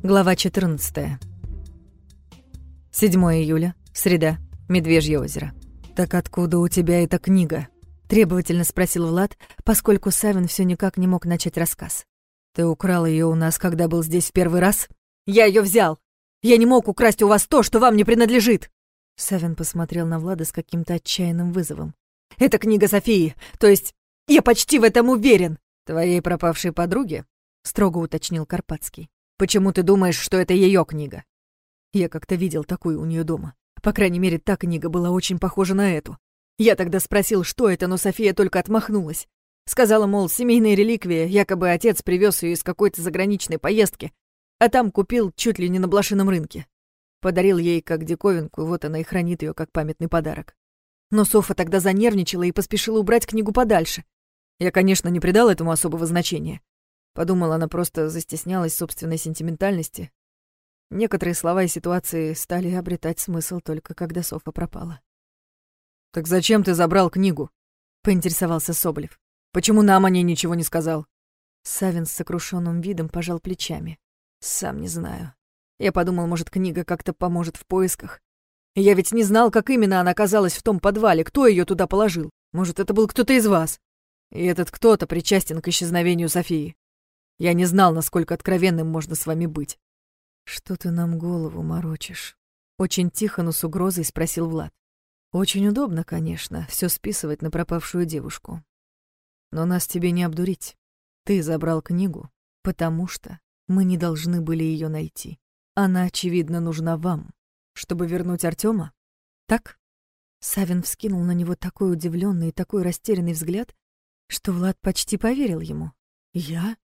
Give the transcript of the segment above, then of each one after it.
Глава 14. 7 июля, среда, Медвежье озеро. «Так откуда у тебя эта книга?» — требовательно спросил Влад, поскольку Савин все никак не мог начать рассказ. «Ты украл ее у нас, когда был здесь в первый раз?» «Я ее взял! Я не мог украсть у вас то, что вам не принадлежит!» Савин посмотрел на Влада с каким-то отчаянным вызовом. «Это книга Софии, то есть я почти в этом уверен!» «Твоей пропавшей подруги?» — строго уточнил Карпатский. Почему ты думаешь, что это ее книга? Я как-то видел такую у нее дома. По крайней мере, та книга была очень похожа на эту. Я тогда спросил, что это, но София только отмахнулась. Сказала, мол, семейная реликвия, якобы отец привез ее из какой-то заграничной поездки, а там купил чуть ли не на блошином рынке. Подарил ей как диковинку, вот она и хранит ее как памятный подарок. Но Софа тогда занервничала и поспешила убрать книгу подальше. Я, конечно, не придал этому особого значения. Подумала, она просто застеснялась собственной сентиментальности. Некоторые слова и ситуации стали обретать смысл только когда Софа пропала. «Так зачем ты забрал книгу?» — поинтересовался Соболев. «Почему нам о ней ничего не сказал?» Савин с сокрушенным видом пожал плечами. «Сам не знаю. Я подумал, может, книга как-то поможет в поисках. Я ведь не знал, как именно она оказалась в том подвале, кто ее туда положил. Может, это был кто-то из вас. И этот кто-то причастен к исчезновению Софии. Я не знал, насколько откровенным можно с вами быть. Что ты нам голову морочишь? Очень тихо, но с угрозой спросил Влад. Очень удобно, конечно, все списывать на пропавшую девушку. Но нас тебе не обдурить. Ты забрал книгу, потому что мы не должны были ее найти. Она, очевидно, нужна вам, чтобы вернуть Артема. Так? Савин вскинул на него такой удивленный и такой растерянный взгляд, что Влад почти поверил ему. Я?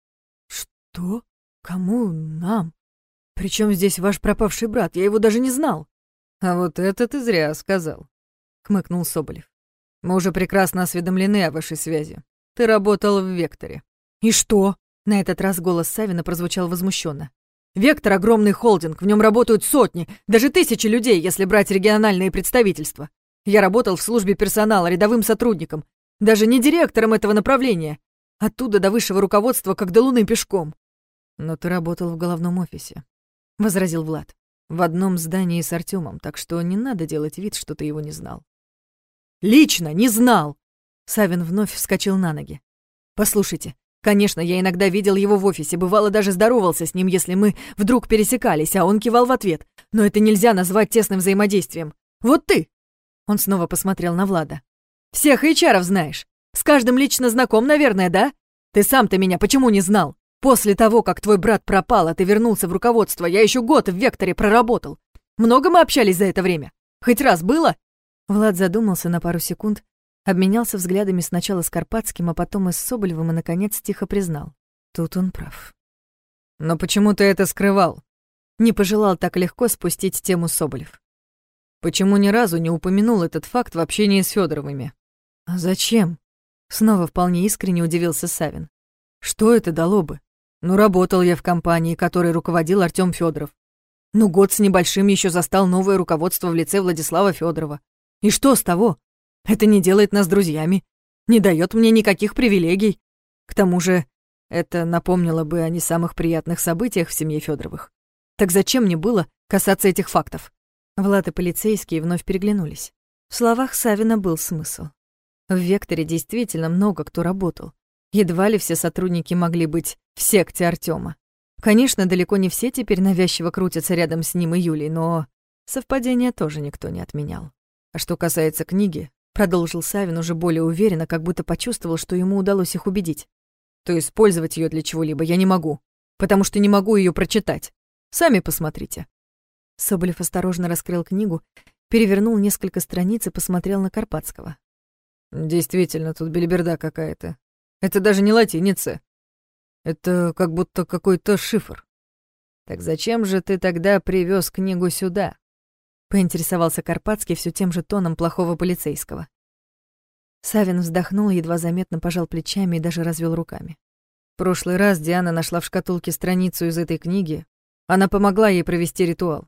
«Что? Кому? Нам? Причем здесь ваш пропавший брат? Я его даже не знал». «А вот это ты зря сказал», — хмыкнул Соболев. «Мы уже прекрасно осведомлены о вашей связи. Ты работал в Векторе». «И что?» — на этот раз голос Савина прозвучал возмущенно. «Вектор — огромный холдинг, в нем работают сотни, даже тысячи людей, если брать региональные представительства. Я работал в службе персонала, рядовым сотрудником, даже не директором этого направления. Оттуда до высшего руководства, как до луны пешком. Но ты работал в головном офисе, — возразил Влад. В одном здании с Артемом, так что не надо делать вид, что ты его не знал. Лично не знал! Савин вновь вскочил на ноги. Послушайте, конечно, я иногда видел его в офисе, бывало даже здоровался с ним, если мы вдруг пересекались, а он кивал в ответ. Но это нельзя назвать тесным взаимодействием. Вот ты! Он снова посмотрел на Влада. Всех HR знаешь. С каждым лично знаком, наверное, да? Ты сам-то меня почему не знал? После того, как твой брат пропал, а ты вернулся в руководство, я еще год в Векторе проработал. Много мы общались за это время? Хоть раз было?» Влад задумался на пару секунд, обменялся взглядами сначала с Карпатским, а потом и с Соболевым и, наконец, тихо признал. Тут он прав. «Но почему ты это скрывал?» Не пожелал так легко спустить тему Соболев. «Почему ни разу не упомянул этот факт в общении с Федоровыми? «А зачем?» Снова вполне искренне удивился Савин. Что это дало бы? Ну, работал я в компании, которой руководил Артём Федоров. Ну, год с небольшим еще застал новое руководство в лице Владислава Федорова. И что с того? Это не делает нас друзьями, не дает мне никаких привилегий. К тому же, это напомнило бы о не самых приятных событиях в семье Федоровых. Так зачем мне было касаться этих фактов? Влад и полицейские вновь переглянулись. В словах Савина был смысл. В Векторе действительно много кто работал. Едва ли все сотрудники могли быть в секте Артема. Конечно, далеко не все теперь навязчиво крутятся рядом с ним и Юлей, но совпадение тоже никто не отменял. А что касается книги, продолжил Савин уже более уверенно, как будто почувствовал, что ему удалось их убедить. То использовать ее для чего-либо я не могу, потому что не могу ее прочитать. Сами посмотрите. Соболев осторожно раскрыл книгу, перевернул несколько страниц и посмотрел на Карпатского. Действительно, тут бельберда какая-то. Это даже не латиница. Это как будто какой-то шифр. Так зачем же ты тогда привез книгу сюда? Поинтересовался Карпатский все тем же тоном плохого полицейского. Савин вздохнул, едва заметно пожал плечами и даже развел руками. В прошлый раз Диана нашла в шкатулке страницу из этой книги. Она помогла ей провести ритуал.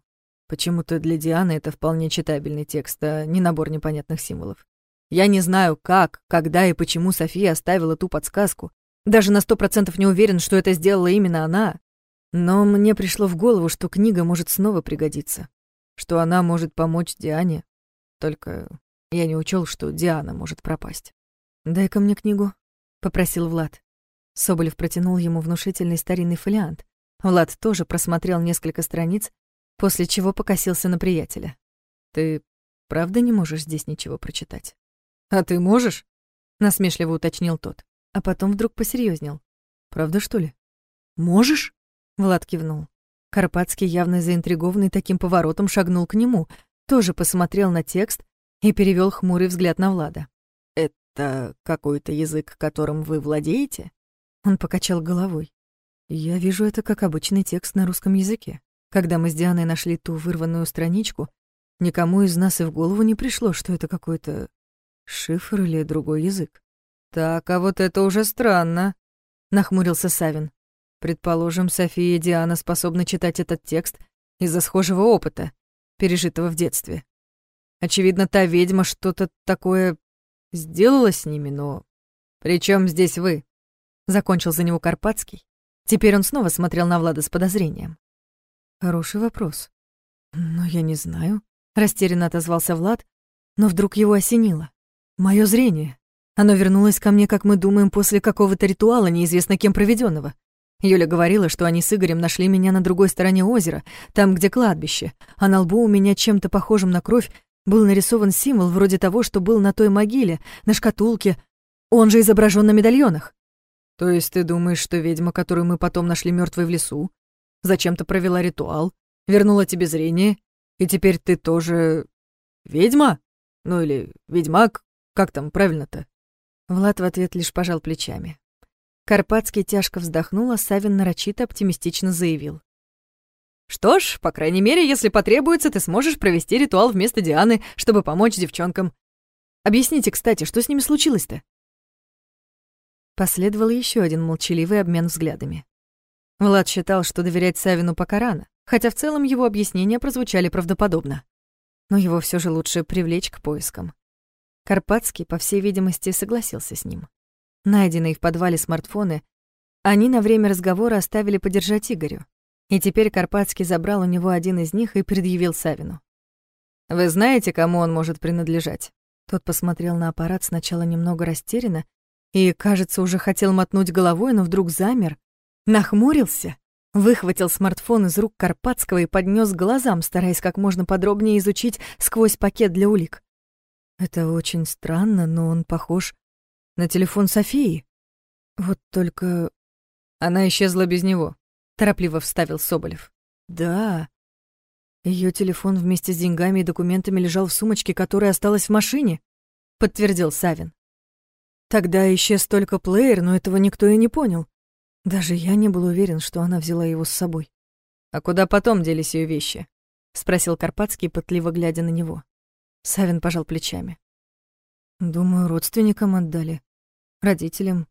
Почему-то для Дианы это вполне читабельный текст, а не набор непонятных символов. Я не знаю, как, когда и почему София оставила ту подсказку. Даже на сто процентов не уверен, что это сделала именно она. Но мне пришло в голову, что книга может снова пригодиться, что она может помочь Диане, только я не учел, что Диана может пропасть. «Дай-ка мне книгу», — попросил Влад. Соболев протянул ему внушительный старинный фолиант. Влад тоже просмотрел несколько страниц, после чего покосился на приятеля. «Ты правда не можешь здесь ничего прочитать?» «А ты можешь?» — насмешливо уточнил тот, а потом вдруг посерьезнел. «Правда, что ли?» «Можешь?» — Влад кивнул. Карпатский, явно заинтригованный таким поворотом, шагнул к нему, тоже посмотрел на текст и перевел хмурый взгляд на Влада. «Это какой-то язык, которым вы владеете?» Он покачал головой. «Я вижу это как обычный текст на русском языке. Когда мы с Дианой нашли ту вырванную страничку, никому из нас и в голову не пришло, что это какой-то шифр или другой язык. «Так, а вот это уже странно», — нахмурился Савин. «Предположим, София и Диана способны читать этот текст из-за схожего опыта, пережитого в детстве. Очевидно, та ведьма что-то такое сделала с ними, но... Причем здесь вы?» Закончил за него Карпатский. Теперь он снова смотрел на Влада с подозрением. Хороший вопрос. Но я не знаю. Растерянно отозвался Влад, но вдруг его осенило. Мое зрение. Оно вернулось ко мне, как мы думаем, после какого-то ритуала, неизвестно кем проведенного. Юля говорила, что они с Игорем нашли меня на другой стороне озера, там, где кладбище, а на лбу у меня чем-то похожим на кровь был нарисован символ вроде того, что был на той могиле, на шкатулке, он же изображен на медальонах. То есть ты думаешь, что ведьма, которую мы потом нашли мертвой в лесу, зачем-то провела ритуал, вернула тебе зрение, и теперь ты тоже ведьма? Ну или ведьмак, как там правильно-то?» Влад в ответ лишь пожал плечами. Карпатский тяжко вздохнул, а Савин нарочито оптимистично заявил. «Что ж, по крайней мере, если потребуется, ты сможешь провести ритуал вместо Дианы, чтобы помочь девчонкам. Объясните, кстати, что с ними случилось-то?» Последовал еще один молчаливый обмен взглядами. Влад считал, что доверять Савину пока рано, хотя в целом его объяснения прозвучали правдоподобно. Но его все же лучше привлечь к поискам. Карпатский, по всей видимости, согласился с ним. Найденные в подвале смартфоны они на время разговора оставили подержать Игорю. И теперь Карпатский забрал у него один из них и предъявил Савину. «Вы знаете, кому он может принадлежать?» Тот посмотрел на аппарат сначала немного растерянно и, кажется, уже хотел мотнуть головой, но вдруг замер, Нахмурился, выхватил смартфон из рук Карпатского и поднес к глазам, стараясь как можно подробнее изучить сквозь пакет для улик. Это очень странно, но он похож на телефон Софии. Вот только она исчезла без него, торопливо вставил Соболев. Да. Ее телефон вместе с деньгами и документами лежал в сумочке, которая осталась в машине, подтвердил Савин. Тогда исчез только плеер, но этого никто и не понял. Даже я не был уверен, что она взяла его с собой. «А куда потом делись ее вещи?» — спросил Карпатский, пытливо глядя на него. Савин пожал плечами. «Думаю, родственникам отдали. Родителям.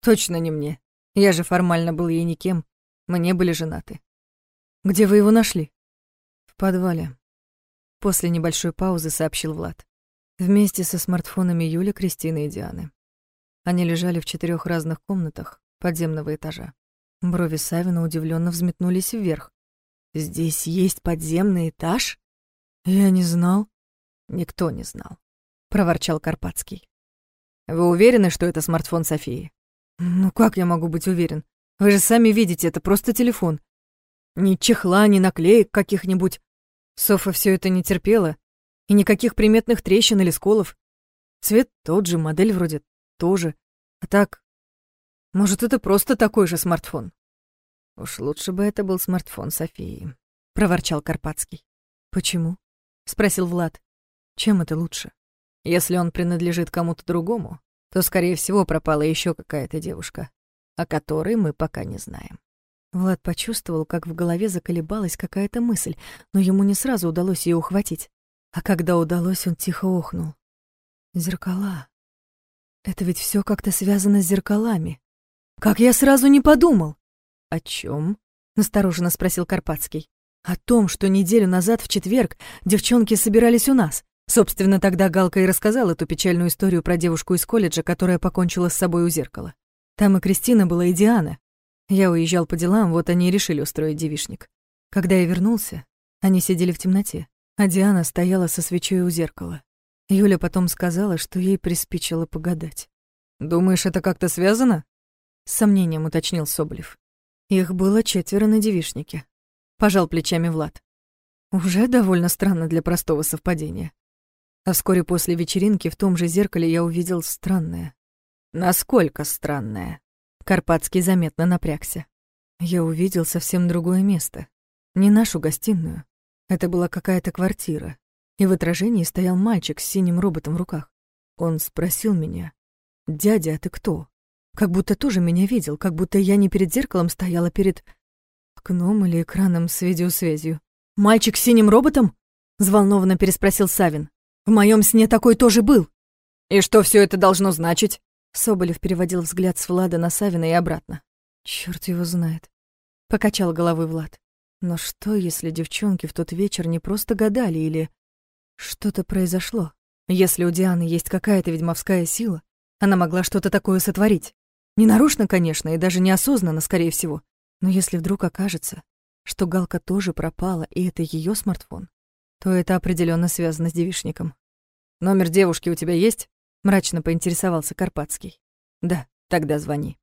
Точно не мне. Я же формально был ей никем. Мы не были женаты. Где вы его нашли?» «В подвале». После небольшой паузы сообщил Влад. Вместе со смартфонами Юли, Кристины и Дианы. Они лежали в четырех разных комнатах, подземного этажа. Брови Савина удивленно взметнулись вверх. «Здесь есть подземный этаж?» «Я не знал». «Никто не знал», — проворчал Карпатский. «Вы уверены, что это смартфон Софии?» «Ну как я могу быть уверен? Вы же сами видите, это просто телефон. Ни чехла, ни наклеек каких-нибудь. Софа все это не терпела. И никаких приметных трещин или сколов. Цвет тот же, модель вроде тоже. А так, может, это просто такой же смартфон? Уж лучше бы это был смартфон Софии, проворчал Карпатский. Почему? спросил Влад. Чем это лучше? Если он принадлежит кому-то другому, то, скорее всего, пропала еще какая-то девушка, о которой мы пока не знаем. Влад почувствовал, как в голове заколебалась какая-то мысль, но ему не сразу удалось ее ухватить. А когда удалось, он тихо охнул. Зеркала. Это ведь все как-то связано с зеркалами. Как я сразу не подумал. О чем? настороженно спросил Карпатский. О том, что неделю назад в четверг девчонки собирались у нас. Собственно, тогда Галка и рассказала эту печальную историю про девушку из колледжа, которая покончила с собой у зеркала. Там и Кристина была, и Диана. Я уезжал по делам, вот они и решили устроить девишник. Когда я вернулся, они сидели в темноте, а Диана стояла со свечой у зеркала. Юля потом сказала, что ей приспичило погадать. «Думаешь, это как-то связано?» С сомнением уточнил Соболев. Их было четверо на девишнике. Пожал плечами Влад. Уже довольно странно для простого совпадения. А вскоре после вечеринки в том же зеркале я увидел странное. Насколько странное? Карпатский заметно напрягся. Я увидел совсем другое место. Не нашу гостиную. Это была какая-то квартира. И в отражении стоял мальчик с синим роботом в руках. Он спросил меня, «Дядя, а ты кто?» Как будто тоже меня видел, как будто я не перед зеркалом стояла, перед окном или экраном с видеосвязью. «Мальчик с синим роботом?» — взволнованно переспросил Савин. «В моем сне такой тоже был». «И что все это должно значить?» Соболев переводил взгляд с Влада на Савина и обратно. Черт его знает. Покачал головой Влад. Но что, если девчонки в тот вечер не просто гадали или... Что-то произошло? Если у Дианы есть какая-то ведьмовская сила, она могла что-то такое сотворить. Ненарочно, конечно, и даже неосознанно, скорее всего. Но если вдруг окажется, что Галка тоже пропала, и это ее смартфон, то это определенно связано с девишником. «Номер девушки у тебя есть?» — мрачно поинтересовался Карпатский. «Да, тогда звони».